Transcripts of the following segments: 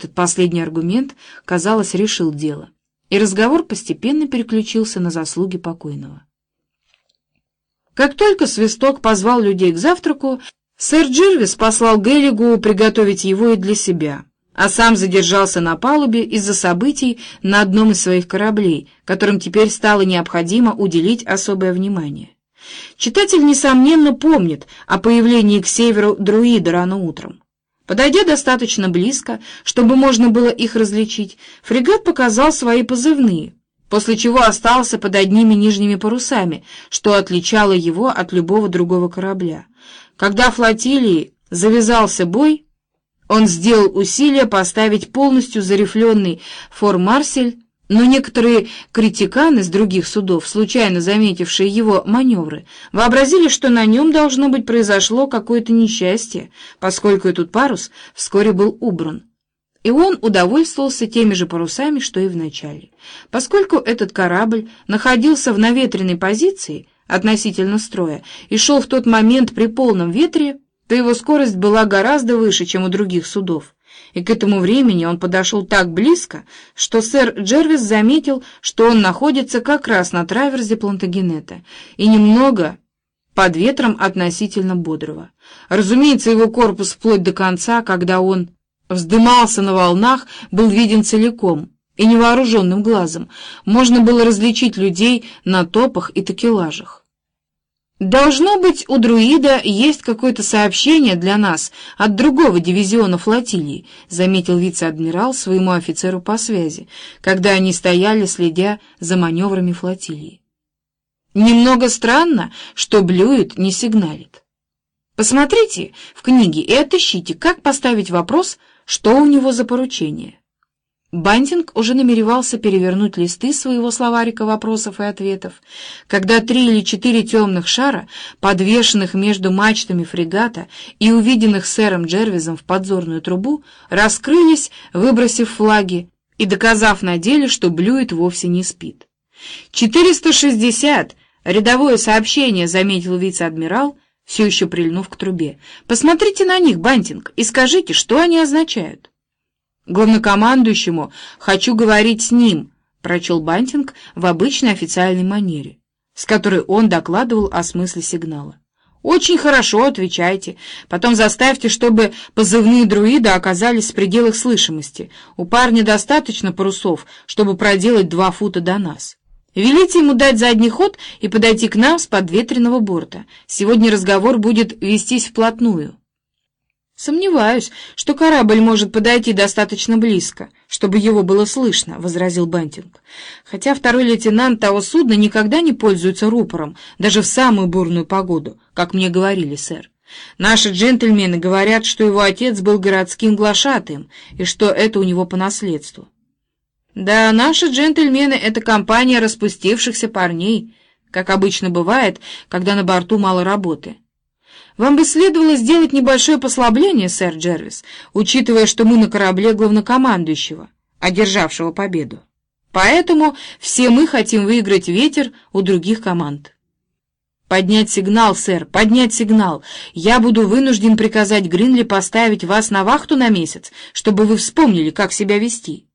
Этот последний аргумент, казалось, решил дело, и разговор постепенно переключился на заслуги покойного. Как только свисток позвал людей к завтраку, сэр Джервис послал Геллигу приготовить его и для себя, а сам задержался на палубе из-за событий на одном из своих кораблей, которым теперь стало необходимо уделить особое внимание. Читатель, несомненно, помнит о появлении к северу друида рано утром. Подойдя достаточно близко, чтобы можно было их различить, фрегат показал свои позывные, после чего остался под одними нижними парусами, что отличало его от любого другого корабля. Когда флотилии завязался бой, он сделал усилие поставить полностью зарифленный фор-марсель но некоторые критиканы с других судов, случайно заметившие его маневры, вообразили, что на нем, должно быть, произошло какое-то несчастье, поскольку этот парус вскоре был убран. И он удовольствовался теми же парусами, что и в начале. Поскольку этот корабль находился в наветренной позиции относительно строя и шел в тот момент при полном ветре, то его скорость была гораздо выше, чем у других судов и к этому времени он подошел так близко, что сэр Джервис заметил, что он находится как раз на траверзе Плантагенета и немного под ветром относительно бодрого. Разумеется, его корпус вплоть до конца, когда он вздымался на волнах, был виден целиком и невооруженным глазом. Можно было различить людей на топах и такелажах. «Должно быть, у друида есть какое-то сообщение для нас от другого дивизиона флотилии», заметил вице-адмирал своему офицеру по связи, когда они стояли, следя за маневрами флотилии. «Немного странно, что Блюет не сигналит. Посмотрите в книге и отыщите, как поставить вопрос, что у него за поручение». Бантинг уже намеревался перевернуть листы своего словарика вопросов и ответов, когда три или четыре темных шара, подвешенных между мачтами фрегата и увиденных сэром Джервизом в подзорную трубу, раскрылись, выбросив флаги и доказав на деле, что Блюет вовсе не спит. «Четыреста шестьдесят! Рядовое сообщение!» — заметил вице-адмирал, все еще прильнув к трубе. «Посмотрите на них, Бантинг, и скажите, что они означают». «Главнокомандующему хочу говорить с ним», — прочел Бантинг в обычной официальной манере, с которой он докладывал о смысле сигнала. «Очень хорошо, отвечайте. Потом заставьте, чтобы позывные друида оказались в пределах слышимости. У парня достаточно парусов, чтобы проделать два фута до нас. Велите ему дать задний ход и подойти к нам с подветренного борта. Сегодня разговор будет вестись вплотную». «Сомневаюсь, что корабль может подойти достаточно близко, чтобы его было слышно», — возразил Бантинг. «Хотя второй лейтенант того судна никогда не пользуется рупором, даже в самую бурную погоду, как мне говорили, сэр. Наши джентльмены говорят, что его отец был городским глашатаем, и что это у него по наследству». «Да, наши джентльмены — это компания распустившихся парней, как обычно бывает, когда на борту мало работы». Вам бы следовало сделать небольшое послабление, сэр Джервис, учитывая, что мы на корабле главнокомандующего, одержавшего победу. Поэтому все мы хотим выиграть ветер у других команд. «Поднять сигнал, сэр, поднять сигнал. Я буду вынужден приказать Гринли поставить вас на вахту на месяц, чтобы вы вспомнили, как себя вести».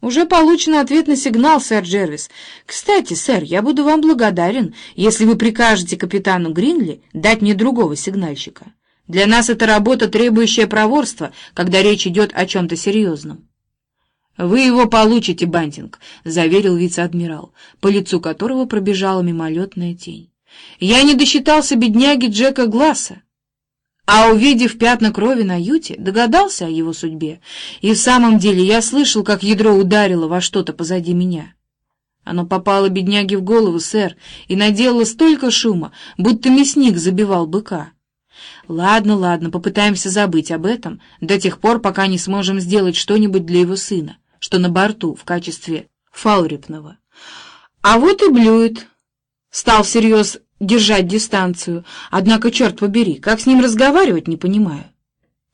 «Уже получен ответный сигнал, сэр Джервис. Кстати, сэр, я буду вам благодарен, если вы прикажете капитану Гринли дать мне другого сигнальщика. Для нас это работа, требующая проворства, когда речь идет о чем-то серьезном». «Вы его получите, Бантинг», — заверил вице-адмирал, по лицу которого пробежала мимолетная тень. «Я не досчитался бедняги Джека Гласса а, увидев пятна крови на юте, догадался о его судьбе. И в самом деле я слышал, как ядро ударило во что-то позади меня. Оно попало бедняге в голову, сэр, и наделало столько шума, будто мясник забивал быка. Ладно, ладно, попытаемся забыть об этом до тех пор, пока не сможем сделать что-нибудь для его сына, что на борту в качестве фаурепного. А вот и блюет. Стал всерьез держать дистанцию, однако, черт побери, как с ним разговаривать, не понимаю.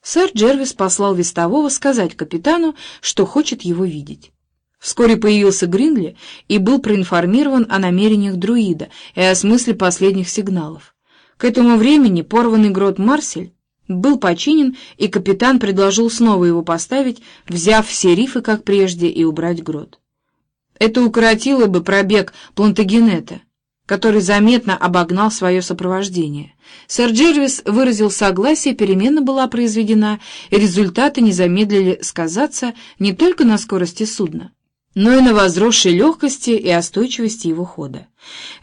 Сэр Джервис послал вестового сказать капитану, что хочет его видеть. Вскоре появился Гринли и был проинформирован о намерениях друида и о смысле последних сигналов. К этому времени порванный грот Марсель был починен, и капитан предложил снова его поставить, взяв все рифы, как прежде, и убрать грот. Это укоротило бы пробег Плантагенета, который заметно обогнал свое сопровождение. Сэр Джервис выразил согласие, перемена была произведена, и результаты не замедлили сказаться не только на скорости судна, но и на возросшей легкости и остойчивости его хода.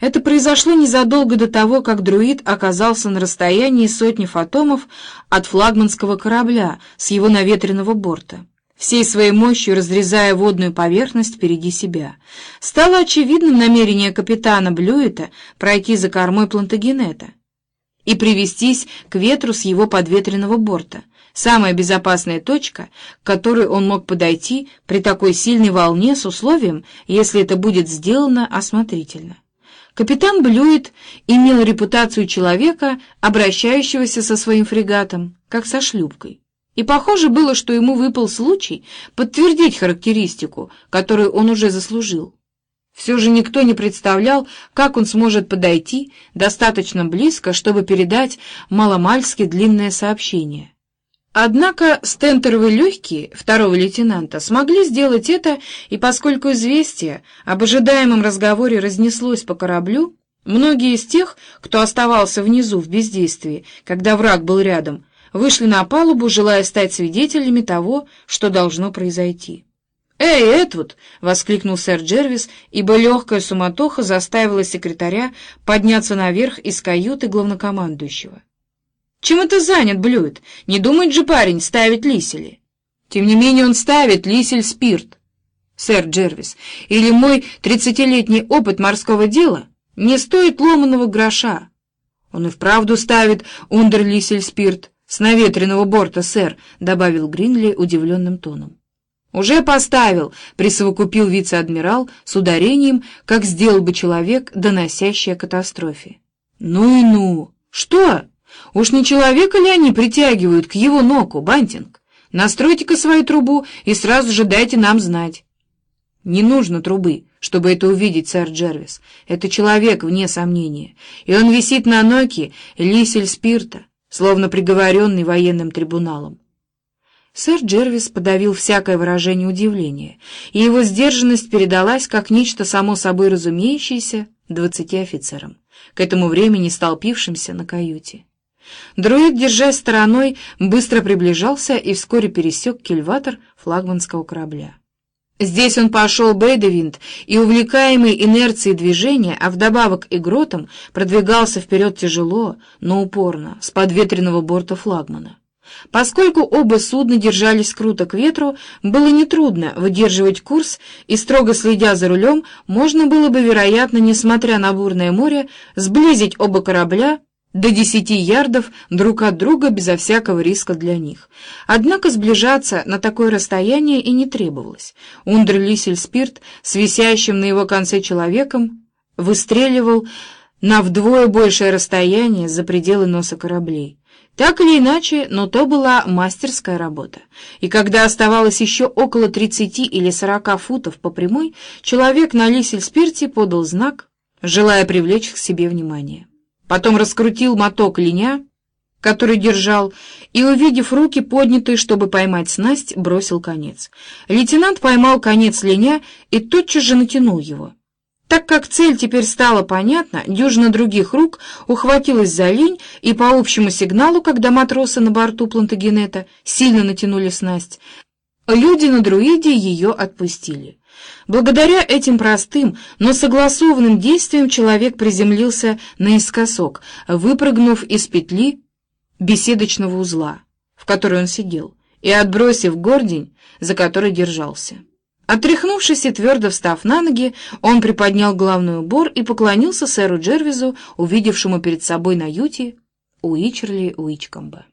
Это произошло незадолго до того, как друид оказался на расстоянии сотни фотомов от флагманского корабля с его наветренного борта, всей своей мощью разрезая водную поверхность впереди себя. Стало очевидным намерение капитана Блюэта пройти за кормой Плантагенета и привестись к ветру с его подветренного борта — самая безопасная точка, к которой он мог подойти при такой сильной волне с условием, если это будет сделано осмотрительно. Капитан Блюит имел репутацию человека, обращающегося со своим фрегатом, как со шлюпкой. И похоже было, что ему выпал случай подтвердить характеристику, которую он уже заслужил. Все же никто не представлял, как он сможет подойти достаточно близко, чтобы передать маломальски длинное сообщение. Однако стентеровые легкие второго лейтенанта смогли сделать это, и поскольку известие об ожидаемом разговоре разнеслось по кораблю, многие из тех, кто оставался внизу в бездействии, когда враг был рядом, вышли на палубу, желая стать свидетелями того, что должно произойти. «Эй, Этвуд!» — воскликнул сэр Джервис, ибо легкая суматоха заставила секретаря подняться наверх из каюты главнокомандующего. Чем это занят Блюет? Не думает же парень ставить лисели? Тем не менее он ставит лисель-спирт. Сэр Джервис, или мой тридцатилетний опыт морского дела не стоит ломаного гроша. Он и вправду ставит ундерлисель-спирт с наветренного борта, сэр, добавил Гринли удивленным тоном. «Уже поставил», — присовокупил вице-адмирал с ударением, как сделал бы человек, доносящий о катастрофе. «Ну и ну! Что?» Уж не человека ли они притягивают к его ноку, Бантинг? Настройте-ка свою трубу и сразу же дайте нам знать. Не нужно трубы, чтобы это увидеть, сэр Джервис. Это человек, вне сомнения. И он висит на ноке лисель спирта, словно приговоренный военным трибуналом. Сэр Джервис подавил всякое выражение удивления, и его сдержанность передалась как нечто само собой разумеющееся двадцати офицерам, к этому времени столпившимся на каюте. Друид, держась стороной, быстро приближался и вскоре пересек кильватор флагманского корабля. Здесь он пошел Бейдевинт и, увлекаемый инерцией движения, а вдобавок и гротом, продвигался вперед тяжело, но упорно, с подветренного борта флагмана. Поскольку оба судна держались круто к ветру, было нетрудно выдерживать курс, и, строго следя за рулем, можно было бы, вероятно, несмотря на бурное море, сблизить оба корабля до десяти ярдов друг от друга безо всякого риска для них. Однако сближаться на такое расстояние и не требовалось. Ундерлисель-спирт с висящим на его конце человеком выстреливал на вдвое большее расстояние за пределы носа кораблей. Так или иначе, но то была мастерская работа. И когда оставалось еще около тридцати или сорока футов по прямой, человек на лисель-спирте подал знак, желая привлечь к себе внимание. Потом раскрутил моток линя, который держал, и, увидев руки, поднятые, чтобы поймать снасть, бросил конец. Лейтенант поймал конец линя и тотчас же натянул его. Так как цель теперь стала понятна, дюжина других рук ухватилась за линь, и по общему сигналу, когда матросы на борту Плантагенета сильно натянули снасть, люди на друиде ее отпустили. Благодаря этим простым, но согласованным действиям человек приземлился наискосок, выпрыгнув из петли беседочного узла, в которой он сидел, и отбросив гордень, за который держался. Отряхнувшись и твердо встав на ноги, он приподнял главный убор и поклонился сэру Джервизу, увидевшему перед собой на юте Уичерли Уичкомба.